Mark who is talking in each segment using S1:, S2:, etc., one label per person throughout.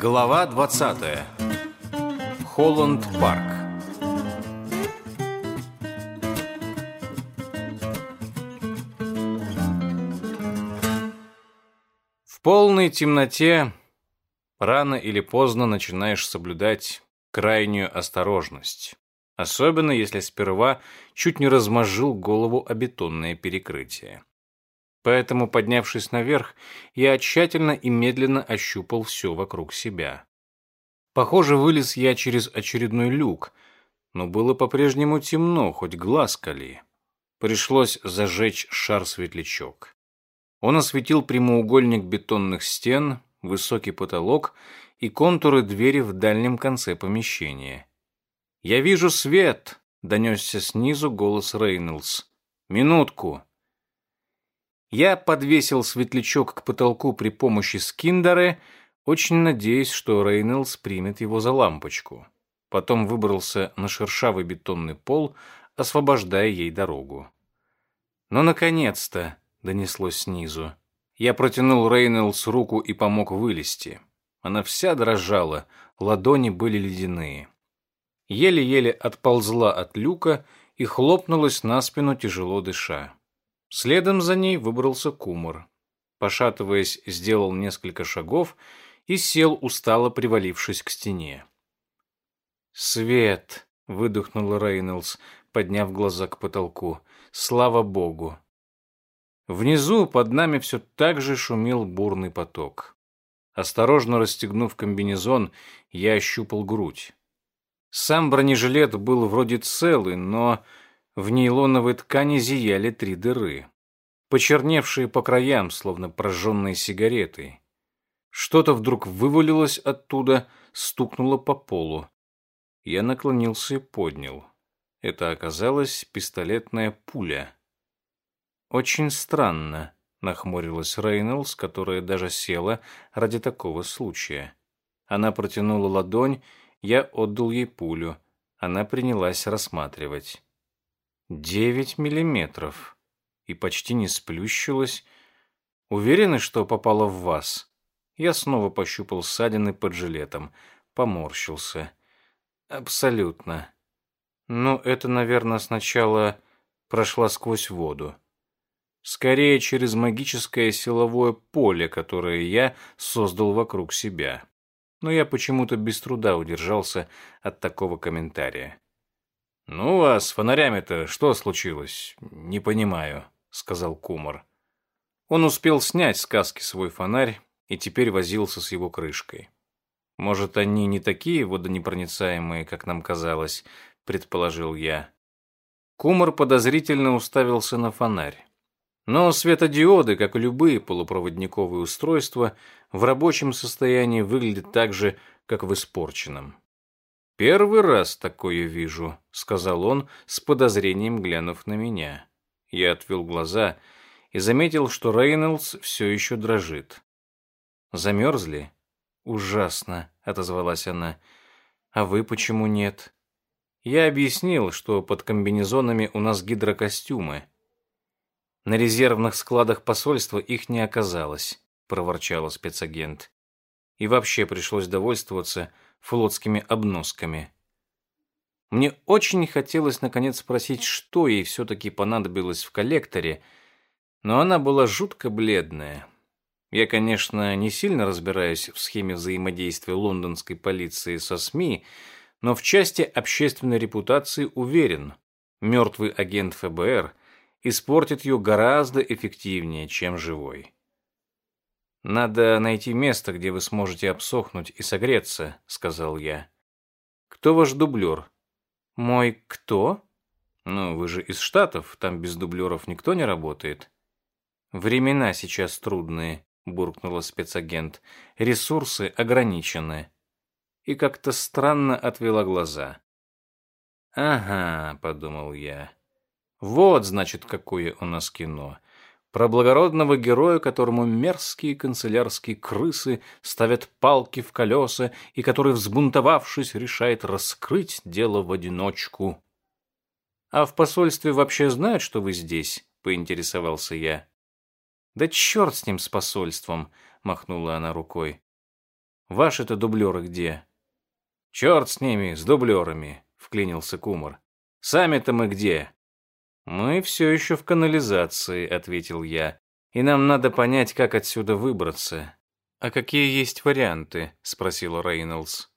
S1: Глава 20. Холланд Парк. В полной темноте рано или поздно начинаешь соблюдать крайнюю осторожность, особенно если сперва чуть не размозжил голову о бетонное перекрытие. Поэтому, поднявшись наверх, я тщательно и медленно ощупал все вокруг себя. Похоже, вылез я через очередной люк, но было по-прежнему темно, хоть глаз кали. Пришлось зажечь шар-светлячок. Он осветил прямоугольник бетонных стен, высокий потолок и контуры двери в дальнем конце помещения. «Я вижу свет!» — донесся снизу голос Рейнольдс. «Минутку!» Я подвесил светлячок к потолку при помощи скиндеры, очень надеясь, что Рейнольдс примет его за лампочку. Потом выбрался на шершавый бетонный пол, освобождая ей дорогу. «Ну, наконец-то!» — донеслось снизу. Я протянул Рейнольдс руку и помог вылезти. Она вся дрожала, ладони были ледяные. Еле-еле отползла от люка и хлопнулась на спину, тяжело дыша. Следом за ней выбрался кумар. Пошатываясь, сделал несколько шагов и сел, устало привалившись к стене. «Свет!» — выдохнул Рейнольдс, подняв глаза к потолку. «Слава Богу!» Внизу под нами все так же шумел бурный поток. Осторожно расстегнув комбинезон, я ощупал грудь. Сам бронежилет был вроде целый, но в нейлоновой ткани зияли три дыры, почерневшие по краям, словно прожженные сигареты. Что-то вдруг вывалилось оттуда, стукнуло по полу. Я наклонился и поднял. Это оказалась пистолетная пуля. Очень странно, нахмурилась Рейнольдс, которая даже села ради такого случая. Она протянула ладонь, я отдал ей пулю. Она принялась рассматривать. Девять миллиметров. И почти не сплющилась. Уверены, что попала в вас? Я снова пощупал ссадины под жилетом. Поморщился. Абсолютно. Ну, это, наверное, сначала прошла сквозь воду. Скорее, через магическое силовое поле, которое я создал вокруг себя. Но я почему-то без труда удержался от такого комментария. «Ну, а с фонарями-то что случилось? Не понимаю», — сказал Кумар. Он успел снять с каски свой фонарь и теперь возился с его крышкой. «Может, они не такие водонепроницаемые, как нам казалось», — предположил я. Кумар подозрительно уставился на фонарь. Но светодиоды, как и любые полупроводниковые устройства, в рабочем состоянии выглядят так же, как в испорченном. «Первый раз такое вижу», — сказал он, с подозрением глянув на меня. Я отвел глаза и заметил, что Рейнольдс все еще дрожит. «Замерзли?» «Ужасно», — отозвалась она. «А вы почему нет?» Я объяснил, что под комбинезонами у нас гидрокостюмы. На резервных складах посольства их не оказалось, проворчала спецагент. И вообще пришлось довольствоваться флотскими обносками. Мне очень хотелось наконец спросить, что ей все-таки понадобилось в коллекторе, но она была жутко бледная. Я, конечно, не сильно разбираюсь в схеме взаимодействия лондонской полиции со СМИ, но в части общественной репутации уверен, мертвый агент ФБР испортит ее гораздо эффективнее, чем живой. «Надо найти место, где вы сможете обсохнуть и согреться», — сказал я. «Кто ваш дублер?» «Мой кто?» «Ну, вы же из Штатов, там без дублеров никто не работает». «Времена сейчас трудные», — буркнула спецагент. «Ресурсы ограничены». И как-то странно отвела глаза. «Ага», — подумал я. «Вот, значит, какое у нас кино про благородного героя, которому мерзкие канцелярские крысы ставят палки в колеса и который, взбунтовавшись, решает раскрыть дело в одиночку. «А в посольстве вообще знают, что вы здесь?» — поинтересовался я. «Да черт с ним, с посольством!» — махнула она рукой. «Ваши-то дублеры где?» «Черт с ними, с дублерами!» — вклинился Кумар. «Сами-то мы где?» «Мы все еще в канализации», — ответил я. «И нам надо понять, как отсюда выбраться». «А какие есть варианты?» — спросил Рейнольдс.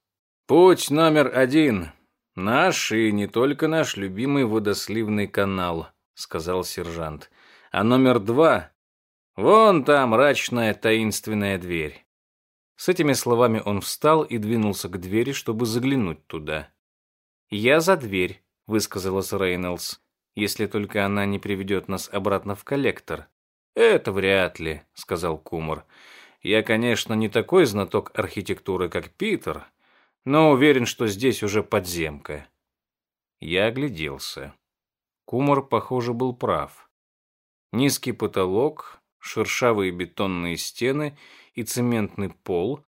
S1: «Путь номер один. Наш и не только наш любимый водосливный канал», — сказал сержант. «А номер два — вон там мрачная таинственная дверь». С этими словами он встал и двинулся к двери, чтобы заглянуть туда. «Я за дверь», — высказалась Рейнольдс, «если только она не приведет нас обратно в коллектор». «Это вряд ли», — сказал Кумар. Я, конечно, не такой знаток архитектуры, как Питер, но уверен, что здесь уже подземка. Я огляделся. Кумар, похоже, был прав. Низкий потолок, шершавые бетонные стены и цементный пол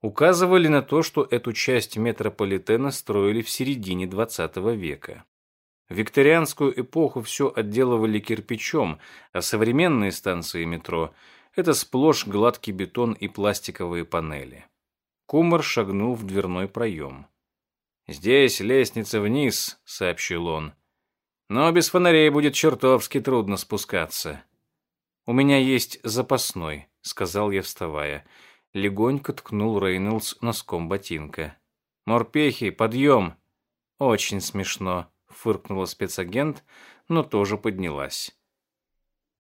S1: указывали на то, что эту часть метрополитена строили в середине XX века. Викторианскую эпоху все отделывали кирпичом, а современные станции метро это сплошь гладкий бетон и пластиковые панели. Кумар шагнул в дверной проем. «Здесь лестница вниз», — сообщил он. «Но без фонарей будет чертовски трудно спускаться». «У меня есть запасной», — сказал я, вставая. Легонько ткнул Рейнольдс носком ботинка. «Морпехи, подъем!» «Очень смешно», — фыркнула спецагент, но тоже поднялась.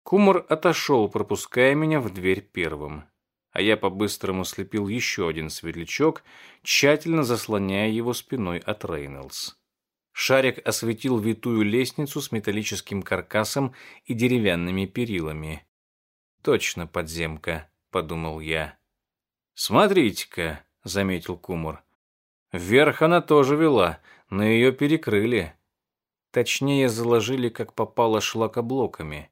S1: Кумар отошел, пропуская меня в дверь первым. А я по-быстрому слепил еще один светлячок, тщательно заслоняя его спиной от Рейнольдс. Шарик осветил витую лестницу с металлическим каркасом и деревянными перилами. «Точно подземка», — подумал я. «Смотрите-ка», — заметил Кумар. «Вверх она тоже вела, но ее перекрыли. Точнее, заложили, как попало, шлакоблоками.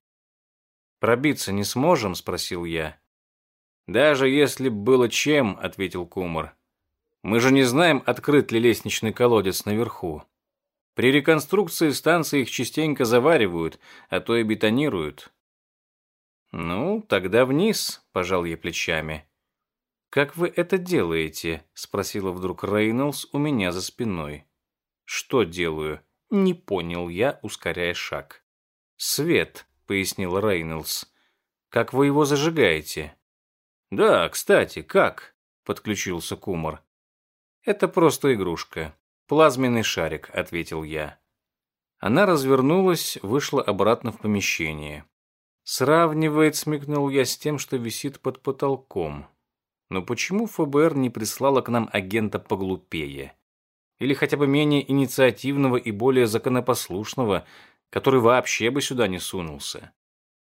S1: «Пробиться не сможем?» — спросил я. «Даже если б было чем», — ответил Кумар. «Мы же не знаем, открыт ли лестничный колодец наверху. При реконструкции станции их частенько заваривают, а то и бетонируют». «Ну, тогда вниз», — пожал я плечами. «Как вы это делаете?» — спросила вдруг Рейнольдс у меня за спиной. «Что делаю?» — не понял я, ускоряя шаг. «Свет», — пояснил Рейнольдс. «Как вы его зажигаете?» «Да, кстати, как?» — подключился Кумар. «Это просто игрушка. Плазменный шарик», — ответил я. Она развернулась, вышла обратно в помещение. «Сравнивает», — смекнул я, с тем, что висит под потолком. Но почему ФБР не прислало к нам агента поглупее? Или хотя бы менее инициативного и более законопослушного, который вообще бы сюда не сунулся.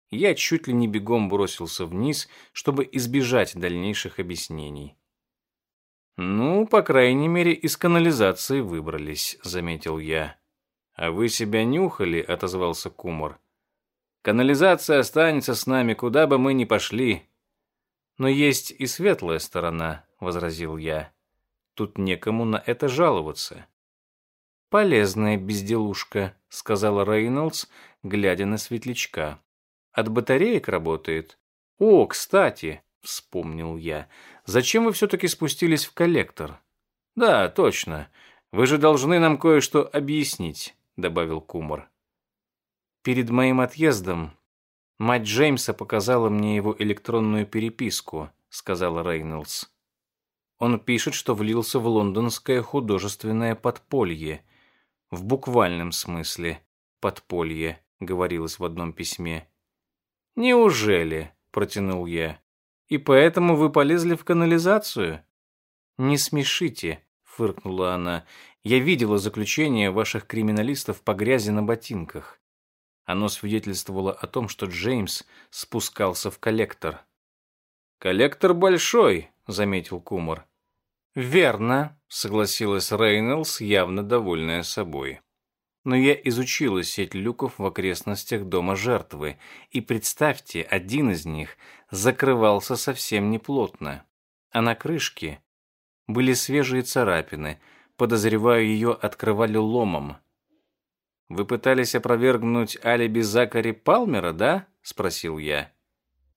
S1: Я чуть ли не бегом бросился вниз, чтобы избежать дальнейших объяснений. «Ну, по крайней мере, из канализации выбрались», — заметил я. «А вы себя нюхали?» — отозвался Кумар. «Канализация останется с нами, куда бы мы ни пошли». «Но есть и светлая сторона», — возразил я. «Тут некому на это жаловаться». «Полезная безделушка», — сказала Рейнольдс, глядя на светлячка. «От батареек работает?» «О, кстати», — вспомнил я, — «зачем вы все-таки спустились в коллектор?» «Да, точно. Вы же должны нам кое-что объяснить», — добавил Кумар. «Перед моим отъездом мать Джеймса показала мне его электронную переписку», — сказала Рейнольдс. «Он пишет, что влился в лондонское художественное подполье» В буквальном смысле подполье, говорилось в одном письме. Неужели, протянул я. И поэтому вы полезли в канализацию? Не смешите, фыркнула она. Я видела заключение ваших криминалистов по грязи на ботинках. Оно свидетельствовало о том, что Джеймс спускался в коллектор. «Коллектор большой», — заметил Кумар. «Верно», — согласилась Рейнольдс, явно довольная собой. «Но я изучила сеть люков в окрестностях дома жертвы, и представьте, один из них закрывался совсем неплотно, а на крышке были свежие царапины, подозреваю, ее открывали ломом. Вы пытались опровергнуть алиби Закари Палмера, да? спросил я.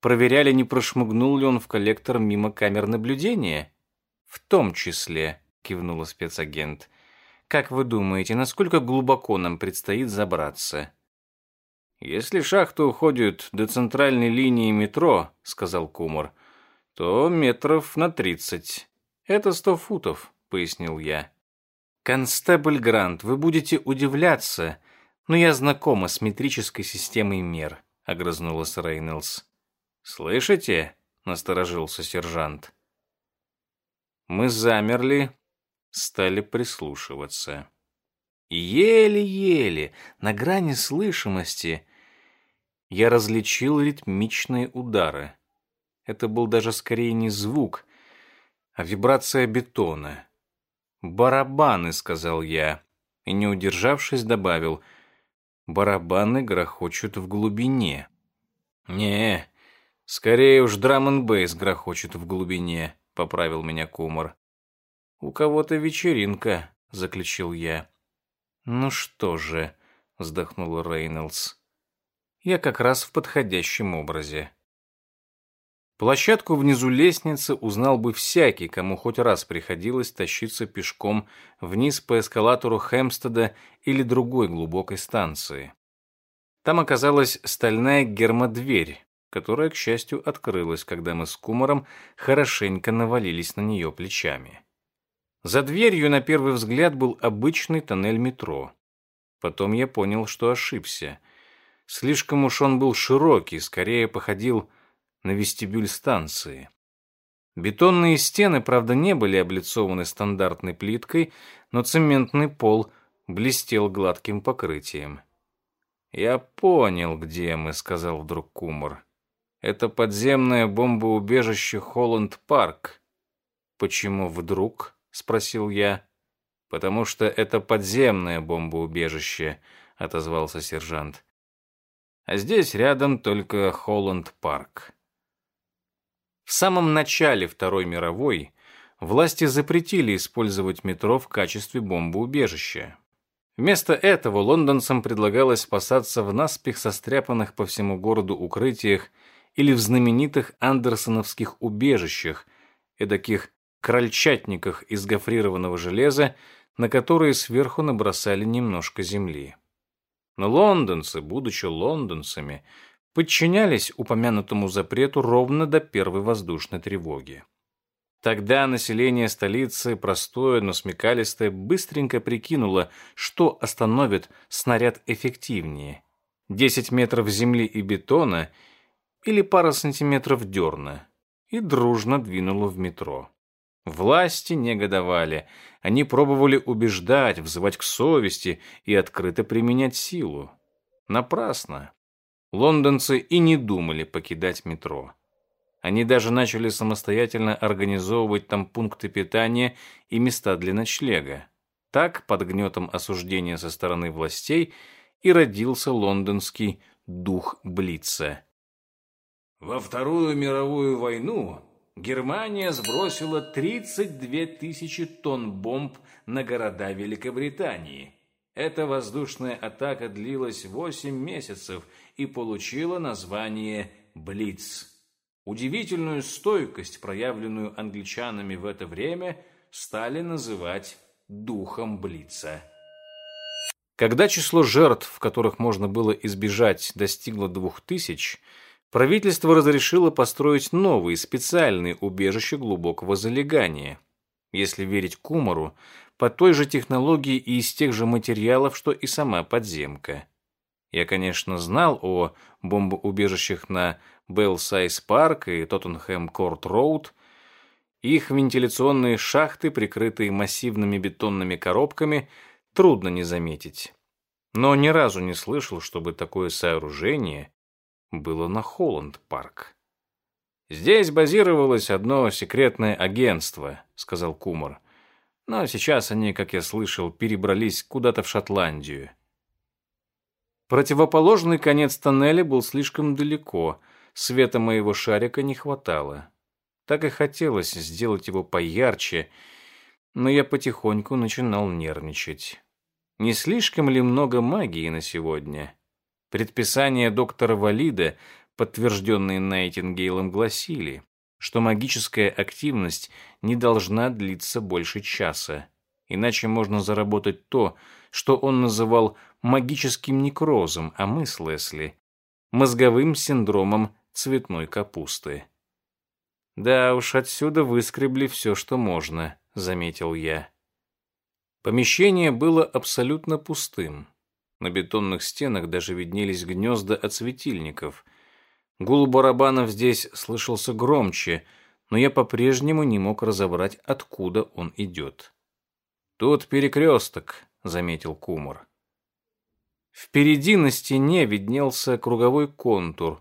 S1: Проверяли, не прошмыгнул ли он в коллектор мимо камер наблюдения? В том числе, кивнула спецагент. Как вы думаете, насколько глубоко нам предстоит забраться? Если шахта уходит до центральной линии метро, сказал Кумар, то метров на тридцать. Это сто футов, пояснил я. Констебль Грант, вы будете удивляться, но я знакома с метрической системой мер, огрызнулась Рейнольдс. Слышите? насторожился сержант. Мы замерли, стали прислушиваться. Еле-еле, на грани слышимости, я различил ритмичные удары. Это был даже скорее не звук, а вибрация бетона. «Барабаны», — сказал я, и, не удержавшись, добавил, «барабаны грохочут в глубине». «Не, скорее уж драм-н-бейс грохочет в глубине», — поправил меня Кумар. «У кого-то вечеринка», — заключил я. «Ну что же», — вздохнул Рейнольдс я как раз в подходящем образе. Площадку внизу лестницы узнал бы всякий, кому хоть раз приходилось тащиться пешком вниз по эскалатору Хэмстеда или другой глубокой станции. Там оказалась стальная гермодверь, которая, к счастью, открылась, когда мы с Кумаром хорошенько навалились на нее плечами. За дверью на первый взгляд был обычный тоннель метро. Потом я понял, что ошибся. Слишком уж он был широкий, скорее походил на вестибюль станции. Бетонные стены, правда, не были облицованы стандартной плиткой, но цементный пол блестел гладким покрытием. «Я понял, где мы», — сказал вдруг Кумар. «Это подземное бомбоубежище Холланд-парк». «Почему вдруг?» — спросил я. «Потому что это подземное бомбоубежище», — отозвался сержант а здесь рядом только Холланд-парк. В самом начале Второй мировой власти запретили использовать метро в качестве бомбоубежища. Вместо этого лондонцам предлагалось спасаться в наспех состряпанных по всему городу укрытиях или в знаменитых андерсоновских убежищах, эдаких крольчатниках из гофрированного железа, на которые сверху набросали немножко земли. Но лондонцы, будучи лондонцами, подчинялись упомянутому запрету ровно до первой воздушной тревоги. Тогда население столицы, простое, но смекалистое, быстренько прикинуло, что остановит снаряд эффективнее. 10 метров земли и бетона или пара сантиметров дерна, и дружно двинуло в метро. Власти негодовали. Они пробовали убеждать, взывать к совести и открыто применять силу. Напрасно. Лондонцы и не думали покидать метро. Они даже начали самостоятельно организовывать там пункты питания и места для ночлега. Так, под гнетом осуждения со стороны властей, и родился лондонский дух Блица.
S2: Во Вторую мировую войну Германия сбросила 32 тысячи тонн бомб на города Великобритании. Эта воздушная атака длилась 8 месяцев и получила название «Блиц». Удивительную стойкость, проявленную англичанами в это время, стали называть «духом Блица».
S1: Когда число жертв, которых можно было избежать, достигло двух тысяч – правительство разрешило построить новые специальные убежища глубокого залегания. Если верить Кумару, по той же технологии и из тех же материалов, что и сама подземка. Я, конечно, знал о бомбоубежищах на Белсайз-парк и Тоттенхэм-Корт-Роуд. Их вентиляционные шахты, прикрытые массивными бетонными коробками, трудно не заметить. Но ни разу не слышал, чтобы такое сооружение было на Холланд-парк. «Здесь базировалось одно секретное агентство», — сказал Кумар. «Но сейчас они, как я слышал, перебрались куда-то в Шотландию». Противоположный конец тоннеля был слишком далеко, света моего шарика не хватало. Так и хотелось сделать его поярче, но я потихоньку начинал нервничать. Не слишком ли много магии на сегодня? Предписания доктора Валида, подтвержденные Найтингейлом, гласили, что магическая активность не должна длиться больше часа, иначе можно заработать то, что он называл магическим некрозом, а мы с Лесли – мозговым синдромом цветной капусты. «Да уж, отсюда выскребли все, что можно», — заметил я. Помещение было абсолютно пустым. На бетонных стенах даже виднелись гнезда от светильников. Гул барабанов здесь слышался громче, но я по-прежнему не мог разобрать, откуда он идет. «Тут перекресток», — заметил Кумар. Впереди на стене виднелся круговой контур.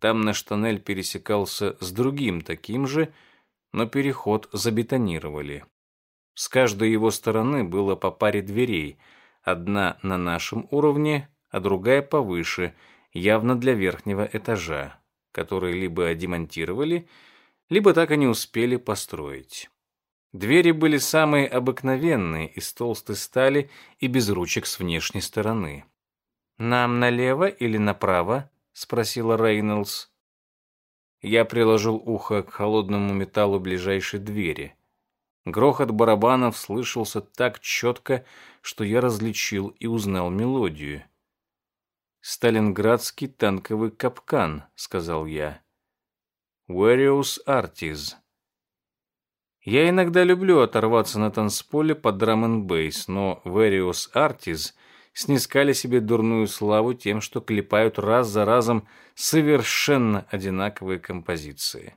S1: Там наш тоннель пересекался с другим таким же, но переход забетонировали. С каждой его стороны было по паре дверей, одна на нашем уровне, а другая повыше, явно для верхнего этажа, которые либо демонтировали, либо так и не успели построить. Двери были самые обыкновенные, из толстой стали и без ручек с внешней стороны. «Нам налево или направо?» — спросила Рейнольдс. Я приложил ухо к холодному металлу ближайшей двери. Грохот барабанов слышался так четко, что я различил и узнал мелодию. «Сталинградский танковый капкан», — сказал я. «Various Artis». Я иногда люблю оторваться на танцполе под драм бейс, но Various Artis снискали себе дурную славу тем, что клепают раз за разом совершенно одинаковые композиции.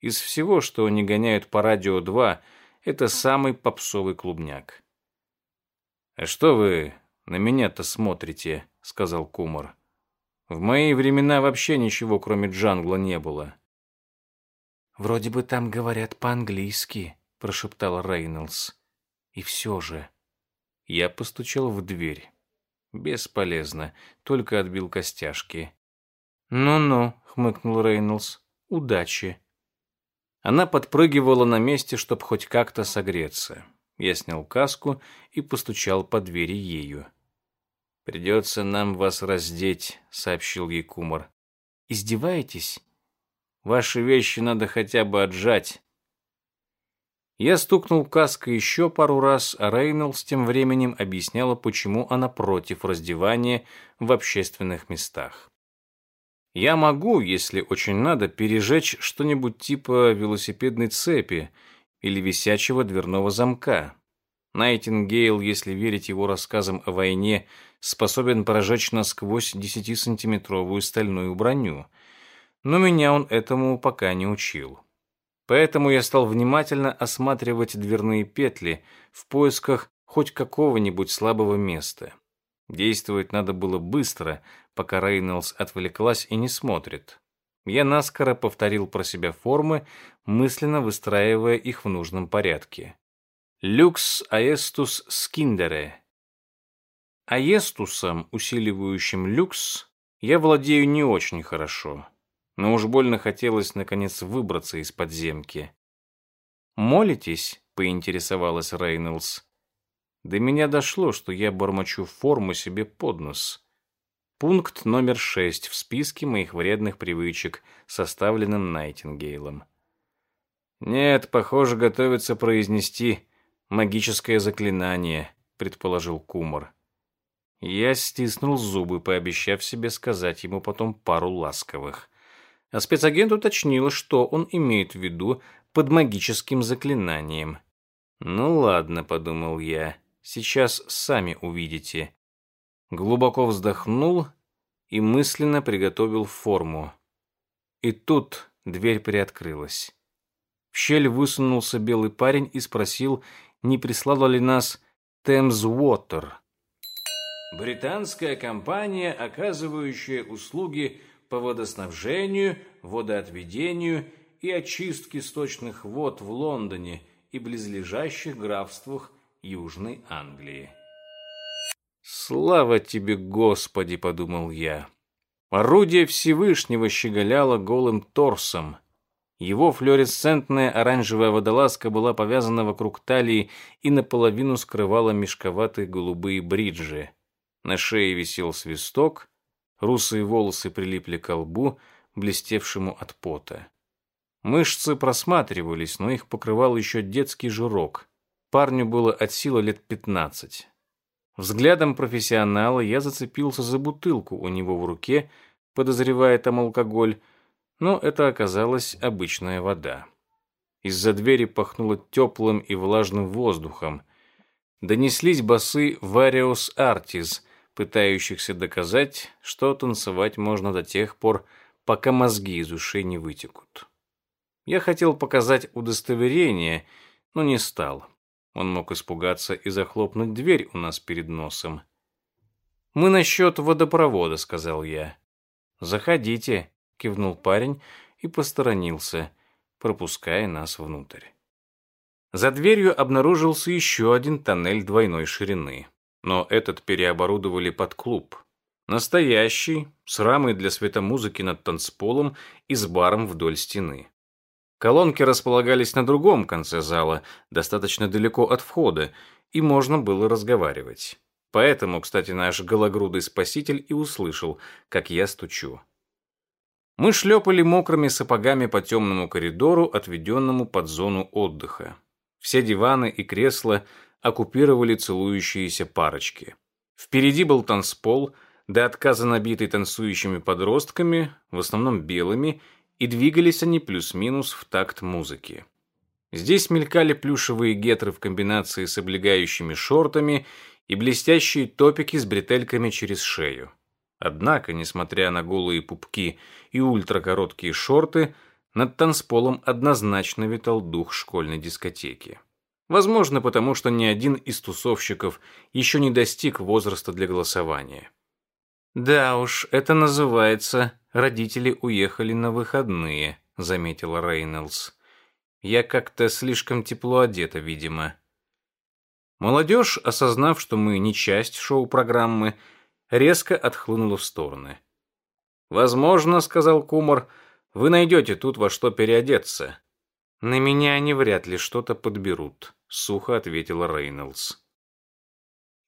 S1: Из всего, что они гоняют по радио 2, это самый попсовый клубняк. «А что вы на меня-то смотрите?» — сказал Кумар. «В мои времена вообще ничего, кроме джангла, не было».
S3: «Вроде бы там говорят по-английски», — прошептал Рейнольдс. «И все же...»
S1: Я постучал в дверь. Бесполезно, только отбил костяшки.
S3: «Ну-ну», — хмыкнул Рейнольдс, — «удачи».
S1: Она подпрыгивала на месте, чтобы хоть как-то согреться. Я снял каску и постучал по двери ею. «Придется нам вас раздеть», — сообщил ей Кумар.
S3: «Издеваетесь?»
S1: «Ваши вещи надо хотя бы отжать». Я стукнул каской еще пару раз, а Рейнольдс тем временем объясняла, почему она против раздевания в общественных местах. Я могу, если очень надо, пережечь что-нибудь типа велосипедной цепи или висячего дверного замка. Найтингейл, если верить его рассказам о войне, способен прожечь насквозь десятисантиметровую стальную броню. Но меня он этому пока не учил. Поэтому я стал внимательно осматривать дверные петли в поисках хоть какого-нибудь слабого места. Действовать надо было быстро, пока Рейнольдс отвлеклась и не смотрит. Я наскоро повторил про себя формы, мысленно выстраивая их в нужном порядке. «Люкс аэстус скиндере». Аестусом, усиливающим люкс, я владею не очень хорошо, но уж больно хотелось наконец выбраться из подземки. «Молитесь?» — поинтересовалась Рейнольдс. До меня дошло, что я бормочу форму себе под нос. Пункт номер шесть в списке моих вредных привычек, составленном Найтингейлом. «Нет, похоже, готовится произнести магическое заклинание», — предположил Кумар. Я стиснул зубы, пообещав себе сказать ему потом пару ласковых. А спецагент уточнил, что он имеет в виду под магическим заклинанием. «Ну ладно», — подумал я, Сейчас сами увидите. Глубоко вздохнул и мысленно приготовил форму. И тут дверь приоткрылась. В щель высунулся белый парень и спросил, не прислала ли нас Thames Water.
S2: Британская компания, оказывающая услуги по водоснабжению, водоотведению и очистке сточных вод в Лондоне и близлежащих графствах Южной Англии.
S1: «Слава тебе, Господи!» — подумал я. Орудие Всевышнего щеголяло голым торсом. Его флуоресцентная оранжевая водолазка была повязана вокруг талии и наполовину скрывала мешковатые голубые бриджи. На шее висел свисток, русые волосы прилипли к лбу, блестевшему от пота. Мышцы просматривались, но их покрывал еще детский жирок. Парню было от силы лет пятнадцать. Взглядом профессионала я зацепился за бутылку у него в руке, подозревая там алкоголь, но это оказалась обычная вода. Из-за двери пахнуло теплым и влажным воздухом. Донеслись басы «Вариус Артис», пытающихся доказать, что танцевать можно до тех пор, пока мозги из ушей не вытекут. Я хотел показать удостоверение, но не стал. Он мог испугаться и захлопнуть дверь у нас перед носом. «Мы насчет водопровода», — сказал я. «Заходите», — кивнул парень и посторонился, пропуская нас внутрь. За дверью обнаружился еще один тоннель двойной ширины, но этот переоборудовали под клуб. Настоящий, с рамой для светомузыки над танцполом и с баром вдоль стены. Колонки располагались на другом конце зала, достаточно далеко от входа, и можно было разговаривать. Поэтому, кстати, наш гологрудый спаситель и услышал, как я стучу. Мы шлепали мокрыми сапогами по темному коридору, отведенному под зону отдыха. Все диваны и кресла оккупировали целующиеся парочки. Впереди был танцпол, до отказа набитый танцующими подростками, в основном белыми, и двигались они плюс-минус в такт музыки. Здесь мелькали плюшевые гетры в комбинации с облегающими шортами и блестящие топики с бретельками через шею. Однако, несмотря на голые пупки и ультракороткие шорты, над танцполом однозначно витал дух школьной дискотеки. Возможно, потому что ни один из тусовщиков еще не достиг возраста для голосования. «Да уж, это называется «родители уехали на выходные», — заметила Рейнольдс. «Я как-то слишком тепло одета, видимо». Молодежь, осознав, что мы не часть шоу-программы, резко отхлынула в стороны. «Возможно, — сказал Кумар, — вы найдете тут во что переодеться». «На меня они вряд ли что-то подберут», — сухо ответила Рейнольдс.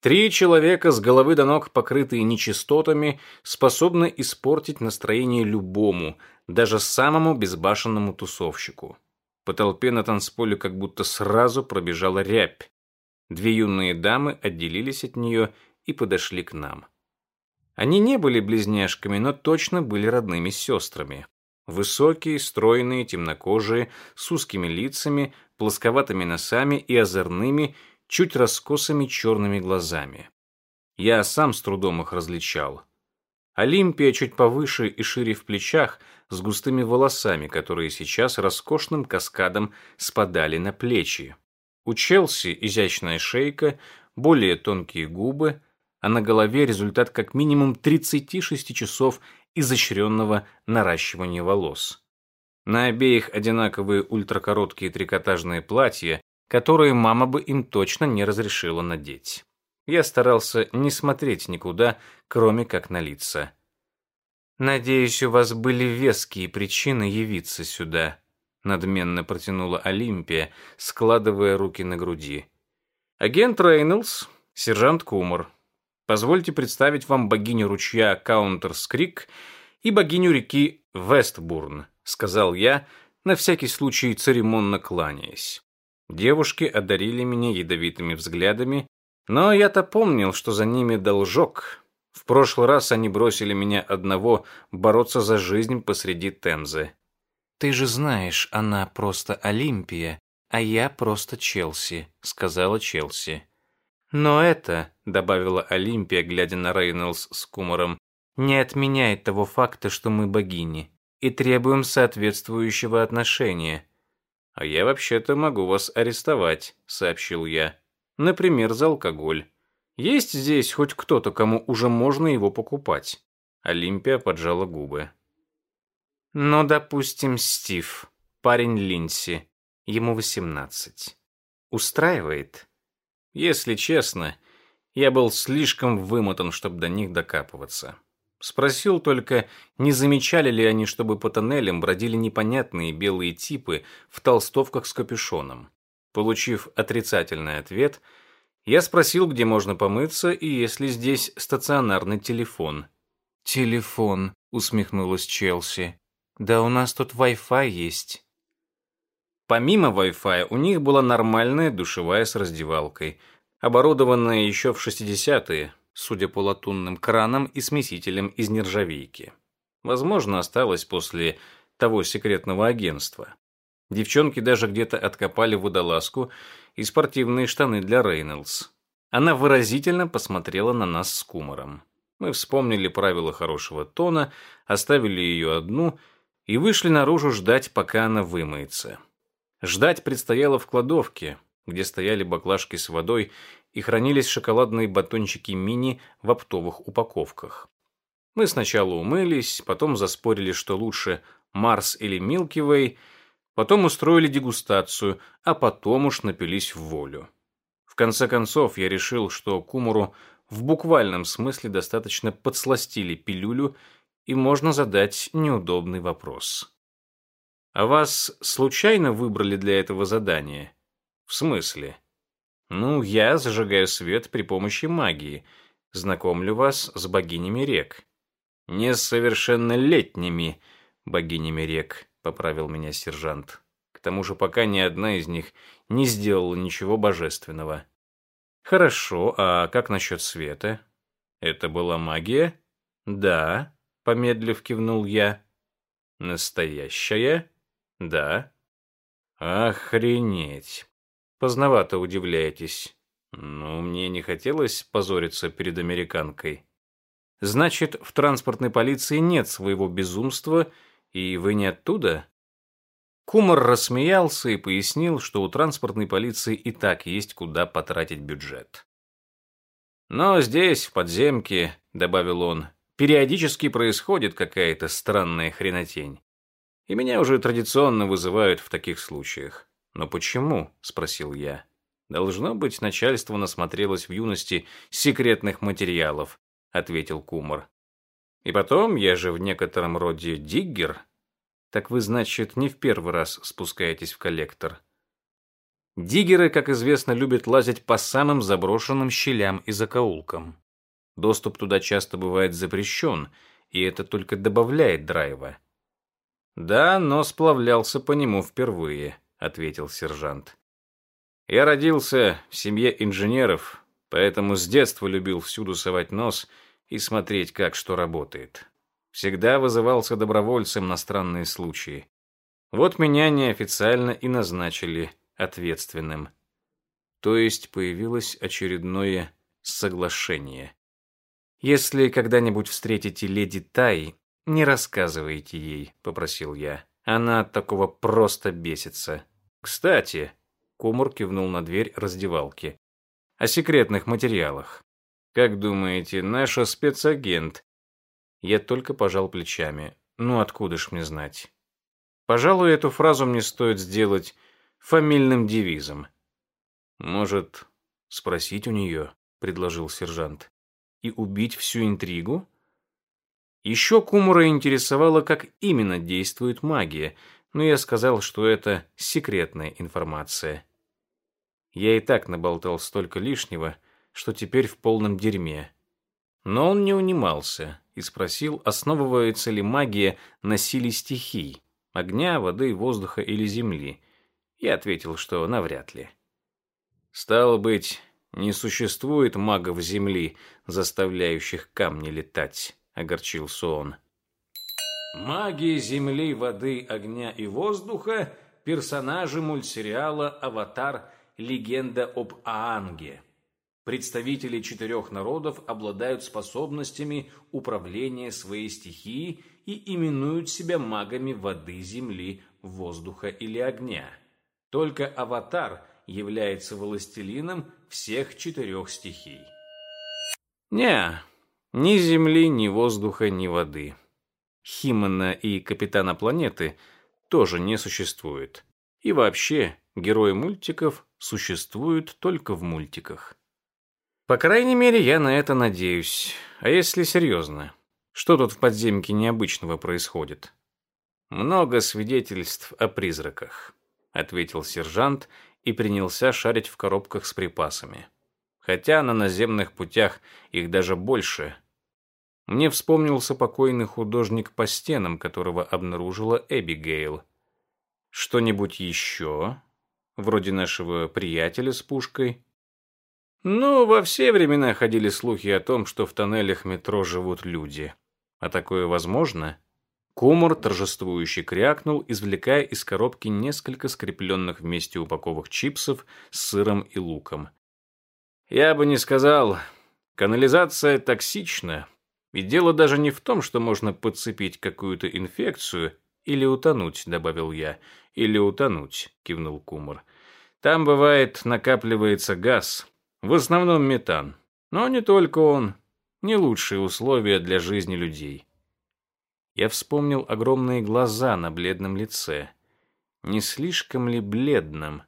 S1: Три человека с головы до ног, покрытые нечистотами, способны испортить настроение любому, даже самому безбашенному тусовщику. По толпе на танцполе как будто сразу пробежала рябь. Две юные дамы отделились от нее и подошли к нам. Они не были близняшками, но точно были родными сестрами. Высокие, стройные, темнокожие, с узкими лицами, плосковатыми носами и озорными, чуть раскосыми черными глазами. Я сам с трудом их различал. Олимпия чуть повыше и шире в плечах, с густыми волосами, которые сейчас роскошным каскадом спадали на плечи. У Челси изящная шейка, более тонкие губы, а на голове результат как минимум 36 часов изощренного наращивания волос. На обеих одинаковые ультракороткие трикотажные платья которые мама бы им точно не разрешила надеть. Я старался не смотреть никуда, кроме как на лица. «Надеюсь, у вас были веские причины явиться сюда», надменно протянула Олимпия, складывая руки на груди. «Агент Рейнольдс, сержант Кумар, позвольте представить вам богиню ручья Каунтерскрик и богиню реки Вестбурн», сказал я, на всякий случай церемонно кланяясь. Девушки одарили меня ядовитыми взглядами, но я-то помнил, что за ними должок. В прошлый раз они бросили меня одного бороться за жизнь посреди Темзы. «Ты же знаешь, она просто Олимпия, а я просто Челси», — сказала Челси. «Но это», — добавила Олимпия, глядя на Рейнольдс с кумором, «не отменяет того факта, что мы богини, и требуем соответствующего отношения. «А я вообще-то могу вас арестовать», — сообщил я. «Например, за алкоголь. Есть здесь хоть кто-то, кому уже можно его покупать?» Олимпия поджала губы. «Ну, допустим, Стив, парень Линси. Ему восемнадцать. Устраивает?» «Если честно, я был слишком вымотан, чтобы до них докапываться. Спросил только, не замечали ли они, чтобы по тоннелям бродили непонятные белые типы в толстовках с капюшоном. Получив отрицательный ответ, я спросил, где можно помыться и есть ли здесь стационарный телефон.
S3: «Телефон», — усмехнулась Челси. «Да у нас тут Wi-Fi есть».
S1: Помимо Wi-Fi у них была нормальная душевая с раздевалкой, оборудованная еще в 60-е, судя по латунным кранам и смесителям из нержавейки. Возможно, осталось после того секретного агентства. Девчонки даже где-то откопали водолазку и спортивные штаны для Рейнольдс. Она выразительно посмотрела на нас с кумором. Мы вспомнили правила хорошего тона, оставили ее одну и вышли наружу ждать, пока она вымоется. Ждать предстояло в кладовке, где стояли баклажки с водой и хранились шоколадные батончики мини в оптовых упаковках. Мы сначала умылись, потом заспорили, что лучше Марс или Милки Вей, потом устроили дегустацию, а потом уж напились в волю. В конце концов, я решил, что Кумуру в буквальном смысле достаточно подсластили пилюлю, и можно задать неудобный вопрос. А вас случайно выбрали для этого задания? В смысле? Ну, я зажигаю свет при помощи магии. Знакомлю вас с богинями рек. Несовершеннолетними богинями рек, поправил меня сержант. К тому же пока ни одна из них не сделала ничего божественного. Хорошо, а как насчет света? Это была магия? Да, помедлив кивнул я. Настоящая? Да. Охренеть. Поздновато удивляетесь. Ну, мне не хотелось позориться перед американкой. Значит, в транспортной полиции нет своего безумства, и вы не оттуда? Кумар рассмеялся и пояснил, что у транспортной полиции и так есть куда потратить бюджет. Но здесь, в подземке, добавил он, периодически происходит какая-то странная хренотень и меня уже традиционно вызывают в таких случаях. Но почему? спросил я. Должно быть, начальство насмотрелось в юности секретных материалов, ответил Кумар. И потом, я же в некотором роде диггер. Так вы, значит, не в первый раз спускаетесь в коллектор. Диггеры, как известно, любят лазить по самым заброшенным щелям и закоулкам. Доступ туда часто бывает запрещен, и это только добавляет драйва. Да, но сплавлялся по нему впервые, ответил сержант. Я родился в семье инженеров, поэтому с детства любил всюду совать нос и смотреть, как что работает. Всегда вызывался добровольцем на странные случаи. Вот меня неофициально и назначили ответственным. То есть появилось очередное соглашение. Если когда-нибудь встретите леди Тай, «Не рассказывайте ей», — попросил я. «Она от такого просто бесится». «Кстати», — Кумур кивнул на дверь раздевалки, «о секретных материалах. Как думаете, наша спецагент...» Я только пожал плечами. «Ну, откуда ж мне знать?» Пожалуй, эту фразу мне стоит сделать фамильным девизом. «Может, спросить у нее?» — предложил сержант. «И убить всю интригу?» Еще Кумура интересовало, как именно действует магия, но я сказал, что это секретная информация. Я и так наболтал столько лишнего, что теперь в полном дерьме. Но он не унимался и спросил, основывается ли магия на силе стихий, огня, воды, воздуха или земли. Я ответил, что навряд ли. Стало быть, не существует магов земли, заставляющих камни летать огорчился он. Маги земли, воды, огня и воздуха – персонажи мультсериала «Аватар. Легенда об Аанге». Представители четырех народов обладают способностями управления своей стихией и именуют себя магами воды, земли, воздуха или огня. Только аватар является властелином всех четырех стихий. Не, ни земли, ни воздуха, ни воды. Химана и капитана планеты тоже не существует. И вообще, герои мультиков существуют только в мультиках. По крайней мере, я на это надеюсь. А если серьезно? Что тут в подземке необычного происходит? Много свидетельств о призраках, ответил сержант и принялся шарить в коробках с припасами. Хотя на наземных путях их даже больше. Мне вспомнился покойный художник по стенам, которого обнаружила Эбигейл. Что-нибудь еще? Вроде нашего приятеля с пушкой? Ну, во все времена ходили слухи о том, что в тоннелях метро живут люди. А такое возможно? Кумар торжествующе крякнул, извлекая из коробки несколько скрепленных вместе упаковок чипсов с сыром и луком. «Я бы не сказал. Канализация токсична. И дело даже не в том, что можно подцепить какую-то инфекцию или утонуть», — добавил я. «Или утонуть», — кивнул Кумар. «Там, бывает, накапливается газ, в основном метан. Но не только он. Не лучшие условия для жизни людей». Я вспомнил огромные глаза на бледном лице. Не слишком ли бледным?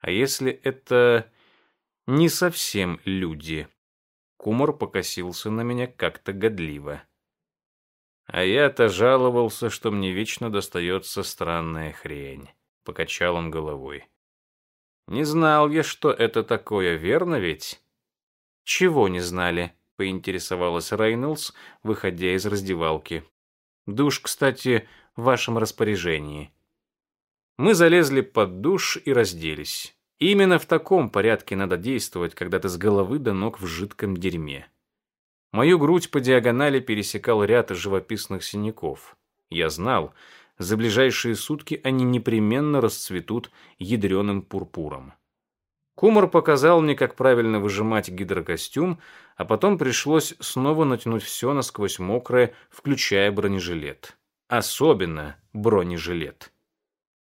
S1: А если это не совсем люди? Кумар покосился на меня как-то годливо. А я-то жаловался, что мне вечно достается странная хрень. Покачал он головой. Не знал я, что это такое, верно ведь? Чего не знали? Поинтересовалась Рейнольдс, выходя из раздевалки. Душ, кстати, в вашем распоряжении. Мы залезли под душ и разделись. Именно в таком порядке надо действовать, когда ты с головы до ног в жидком дерьме. Мою грудь по диагонали пересекал ряд живописных синяков. Я знал, за ближайшие сутки они непременно расцветут ядреным пурпуром. Кумар показал мне, как правильно выжимать гидрокостюм, а потом пришлось снова натянуть все насквозь мокрое, включая бронежилет. Особенно бронежилет.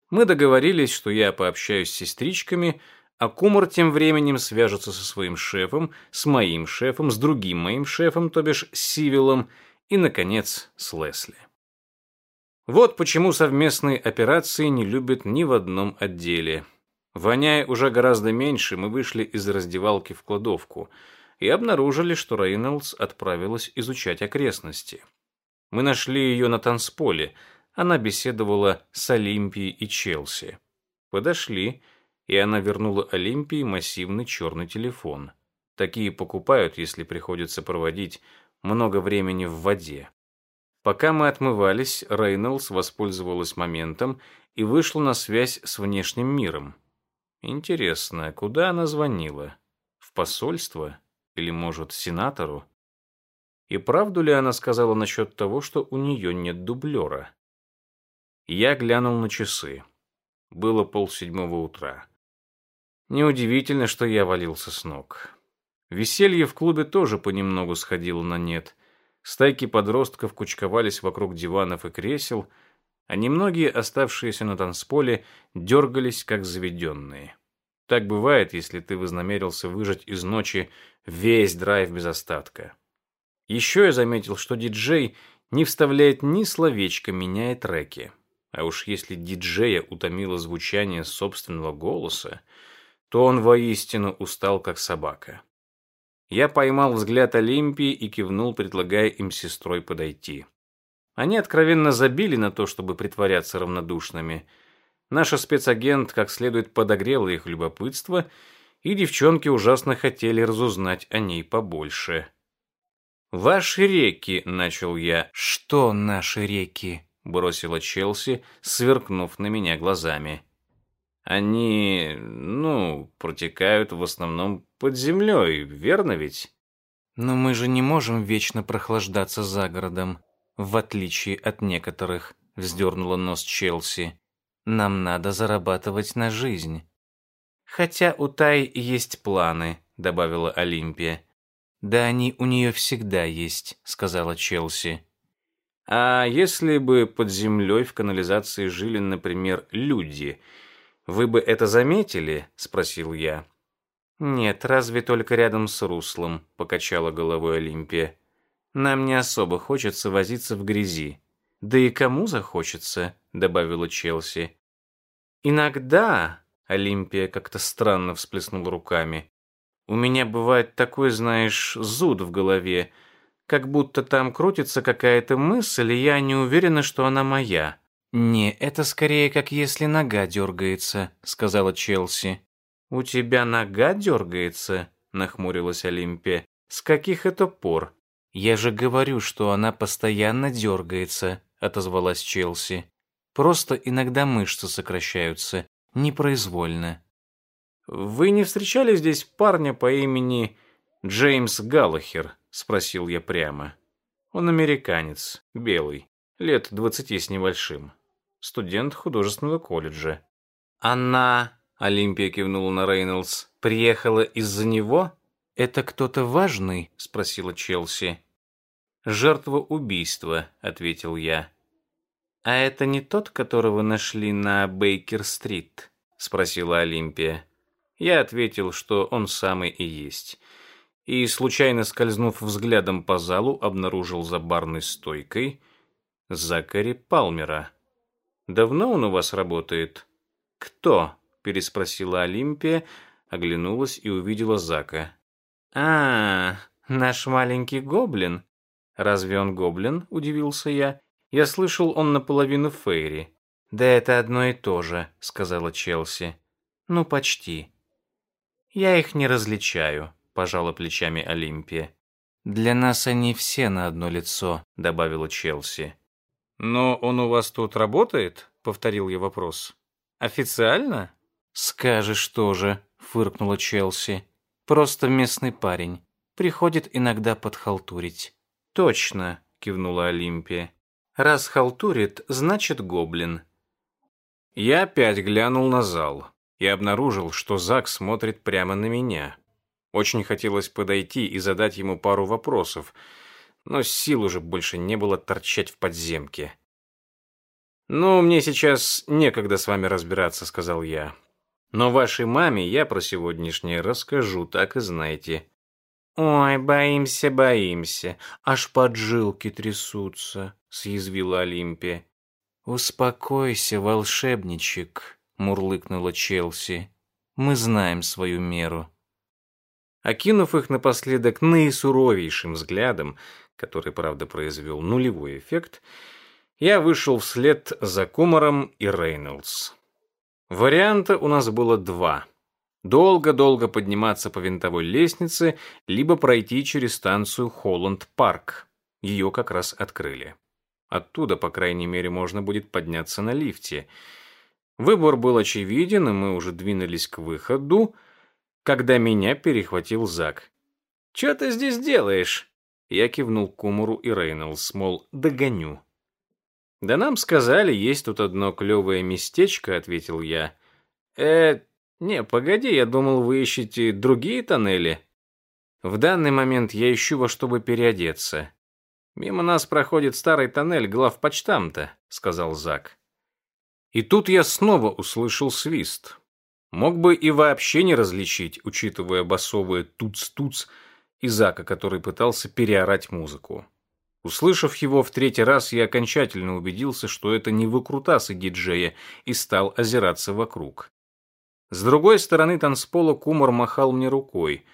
S1: Мы договорились, что я пообщаюсь с сестричками, а Кумар тем временем свяжется со своим шефом, с моим шефом, с другим моим шефом, то бишь с Сивилом, и, наконец, с Лесли. Вот почему совместные операции не любят ни в одном отделе – Воняя уже гораздо меньше, мы вышли из раздевалки в кладовку и обнаружили, что Рейнольдс отправилась изучать окрестности. Мы нашли ее на танцполе. Она беседовала с Олимпией и Челси. Подошли, и она вернула Олимпии массивный черный телефон. Такие покупают, если приходится проводить много времени в воде. Пока мы отмывались, Рейнольдс воспользовалась моментом и вышла на связь с внешним миром. Интересно, куда она звонила? В посольство? Или, может, сенатору? И правду ли она сказала насчет того, что у нее нет дублера? Я глянул на часы. Было полседьмого утра. Неудивительно, что я валился с ног. Веселье в клубе тоже понемногу сходило на нет. Стайки подростков кучковались вокруг диванов и кресел — а немногие оставшиеся на танцполе дергались, как заведенные. Так бывает, если ты вознамерился выжать из ночи весь драйв без остатка. Еще я заметил, что диджей не вставляет ни словечко, меняя треки. А уж если диджея утомило звучание собственного голоса, то он воистину устал, как собака. Я поймал взгляд Олимпии и кивнул, предлагая им сестрой подойти. Они откровенно забили на то, чтобы притворяться равнодушными. Наша спецагент как следует подогрела их любопытство, и девчонки ужасно хотели разузнать о ней побольше. «Ваши реки», — начал я.
S3: «Что наши реки?» — бросила Челси, сверкнув на меня глазами.
S1: «Они, ну, протекают в основном под землей, верно ведь?»
S3: «Но мы же не можем вечно прохлаждаться за городом в отличие от некоторых, вздернула нос Челси. Нам надо зарабатывать на жизнь. Хотя у Тай есть планы, добавила Олимпия. Да они у нее всегда есть, сказала Челси.
S1: А если бы под землей в канализации жили, например, люди, вы бы это заметили? спросил я.
S3: Нет, разве только рядом с руслом, покачала головой Олимпия. Нам не особо хочется возиться в грязи. Да и кому захочется, добавила Челси. Иногда, Олимпия как-то странно всплеснула руками. У меня бывает такой, знаешь, зуд в голове, как будто там крутится какая-то мысль, и я не уверена, что она моя. «Не, это скорее как если нога дергается», — сказала Челси. «У тебя нога дергается?» — нахмурилась Олимпия. «С каких это пор?» «Я же говорю, что она постоянно дергается», — отозвалась Челси. «Просто иногда мышцы сокращаются, непроизвольно». «Вы не встречали здесь парня по имени Джеймс Галлахер?» — спросил я прямо. «Он американец, белый, лет двадцати с небольшим, студент художественного колледжа». «Она...» — Олимпия кивнула на Рейнольдс. «Приехала из-за него?» «Это кто-то важный?» — спросила Челси. «Жертва убийства», — ответил я. «А это не тот, которого нашли на Бейкер-стрит?» — спросила Олимпия. Я ответил, что он самый и есть. И, случайно скользнув взглядом по залу, обнаружил за барной стойкой Закари Палмера. «Давно он у вас работает?» «Кто?» — переспросила Олимпия, оглянулась и увидела Зака. «А, наш маленький гоблин. Разве он гоблин?» — удивился я. «Я слышал, он наполовину фейри». «Да это одно и то же», — сказала Челси. «Ну, почти». «Я их не различаю», — пожала плечами Олимпия. «Для нас они все на одно лицо», — добавила Челси.
S1: «Но он у вас тут работает?» — повторил я вопрос. «Официально?»
S3: «Скажешь тоже», — фыркнула Челси. «Просто местный парень. Приходит иногда подхалтурить». «Точно», — кивнула Олимпия. «Раз халтурит, значит гоблин».
S1: Я опять глянул на зал и обнаружил, что Зак смотрит прямо на меня. Очень хотелось подойти и задать ему пару вопросов, но сил уже больше не было торчать в подземке. «Ну, мне сейчас некогда с вами разбираться», — сказал я. «Но вашей маме я про сегодняшнее расскажу, так и знаете».
S3: «Ой, боимся, боимся, аж поджилки трясутся», — съязвила Олимпия. «Успокойся, волшебничек», мурлыкнула Челси. Мы знаем свою меру.
S1: Окинув их напоследок наисуровейшим взглядом, который, правда, произвел нулевой эффект, я вышел вслед за Кумаром и Рейнольдс. Варианта у нас было два. Долго-долго подниматься по винтовой лестнице, либо пройти через станцию Холланд-Парк. Ее как раз открыли. Оттуда, по крайней мере, можно будет подняться на лифте — Выбор был очевиден, и мы уже двинулись к выходу, когда меня перехватил Зак. «Чё ты здесь делаешь?» Я кивнул Кумуру и Рейнольдс, мол, догоню. «Да нам сказали, есть тут одно клевое местечко», — ответил я. «Э, не, погоди, я думал, вы ищете другие тоннели». В данный момент я ищу во чтобы переодеться. Мимо нас проходит старый тоннель главпочтамта, сказал Зак. И тут я снова услышал свист. Мог бы и вообще не различить, учитывая басовые туц-туц Изака, который пытался переорать музыку. Услышав его в третий раз, я окончательно убедился, что это не выкрутасы диджея, и стал озираться вокруг. С другой стороны танцпола Кумар махал мне рукой.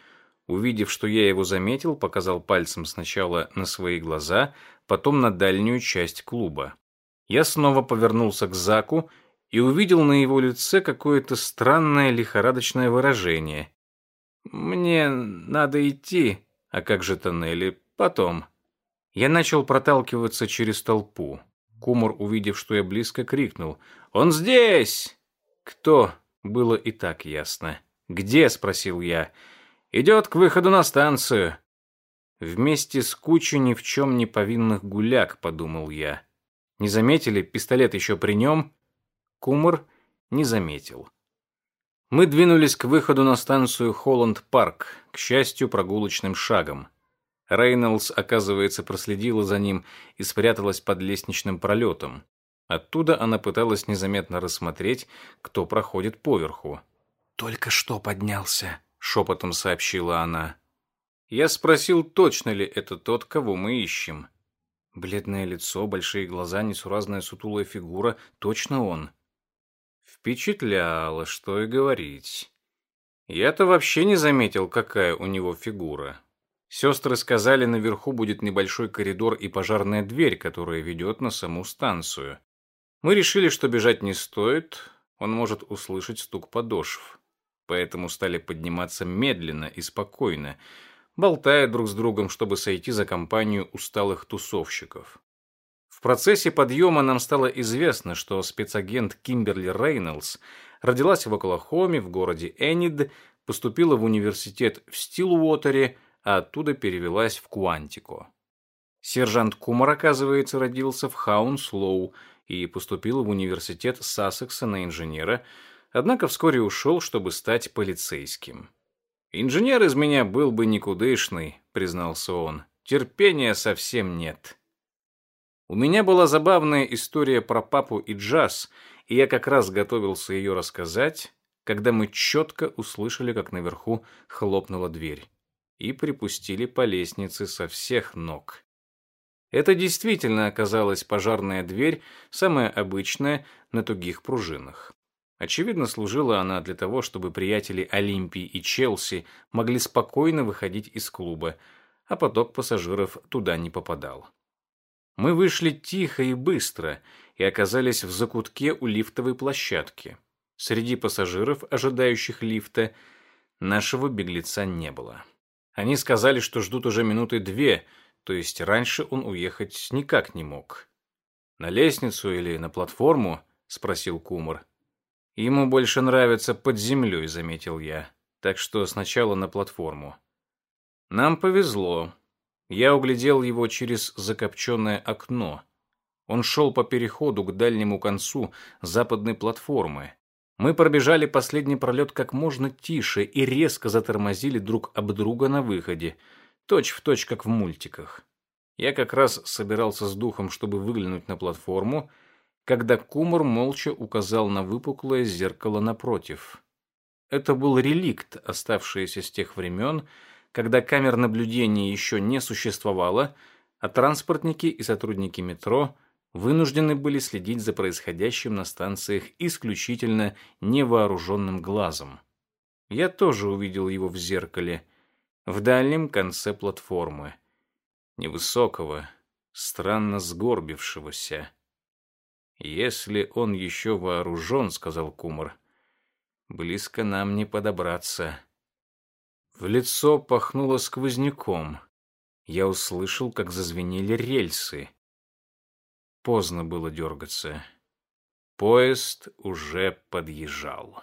S1: Увидев, что я его заметил, показал пальцем сначала на свои глаза, потом на дальнюю часть клуба. Я снова повернулся к Заку и увидел на его лице какое-то странное лихорадочное выражение. «Мне надо идти, а как же тоннели? Потом». Я начал проталкиваться через толпу. Кумар, увидев, что я близко, крикнул. «Он здесь!» «Кто?» Было и так ясно. «Где?» — спросил я. «Идет к выходу на станцию». «Вместе с кучей ни в чем не повинных гуляк», — подумал я. Не заметили, пистолет еще при нем. Кумар не заметил. Мы двинулись к выходу на станцию Холланд-Парк, к счастью, прогулочным шагом. Рейнольдс, оказывается, проследила за ним и спряталась под лестничным пролетом. Оттуда она пыталась незаметно рассмотреть, кто проходит поверху.
S3: «Только что поднялся», — шепотом сообщила она.
S1: Я спросил, точно ли это тот, кого мы ищем. Бледное лицо, большие глаза, несуразная сутулая фигура. Точно он. Впечатляло, что и говорить. Я-то вообще не заметил, какая у него фигура. Сестры сказали, наверху будет небольшой коридор и пожарная дверь, которая ведет на саму станцию. Мы решили, что бежать не стоит, он может услышать стук подошв. Поэтому стали подниматься медленно и спокойно, болтая друг с другом, чтобы сойти за компанию усталых тусовщиков. Процессе подъема нам стало известно, что спецагент Кимберли Рейнольдс родилась в Оклахоме, в городе Энид, поступила в университет в Стилуотере, а оттуда перевелась в Куантико. Сержант Кумар, оказывается, родился в Хаунслоу и поступил в университет Сассекса на инженера, однако вскоре ушел, чтобы стать полицейским. «Инженер из меня был бы никудышный», — признался он. «Терпения совсем нет». У меня была забавная история про папу и джаз, и я как раз готовился ее рассказать, когда мы четко услышали, как наверху хлопнула дверь и припустили по лестнице со всех ног. Это действительно оказалась пожарная дверь, самая обычная, на тугих пружинах. Очевидно, служила она для того, чтобы приятели Олимпии и Челси могли спокойно выходить из клуба, а поток пассажиров туда не попадал. Мы вышли тихо и быстро и оказались в закутке у лифтовой площадки. Среди пассажиров, ожидающих лифта, нашего беглеца не было. Они сказали, что ждут уже минуты две, то есть раньше он уехать никак не мог. «На лестницу или на платформу?» — спросил Кумар. «Ему больше нравится под землей», — заметил я. «Так что сначала на платформу». Нам повезло. Я углядел его через закопченное окно. Он шел по переходу к дальнему концу западной платформы. Мы пробежали последний пролет как можно тише и резко затормозили друг об друга на выходе, точь в точь, как в мультиках. Я как раз собирался с духом, чтобы выглянуть на платформу, когда Кумар молча указал на выпуклое зеркало напротив. Это был реликт, оставшийся с тех времен, когда камер наблюдения еще не существовало, а транспортники и сотрудники метро вынуждены были следить за происходящим на станциях исключительно невооруженным глазом. Я тоже увидел его в зеркале, в дальнем конце платформы. Невысокого, странно сгорбившегося. «Если он еще вооружен, — сказал Кумар, — близко нам не подобраться». В лицо пахнуло сквозняком. Я услышал, как зазвенели рельсы. Поздно было дергаться. Поезд уже подъезжал.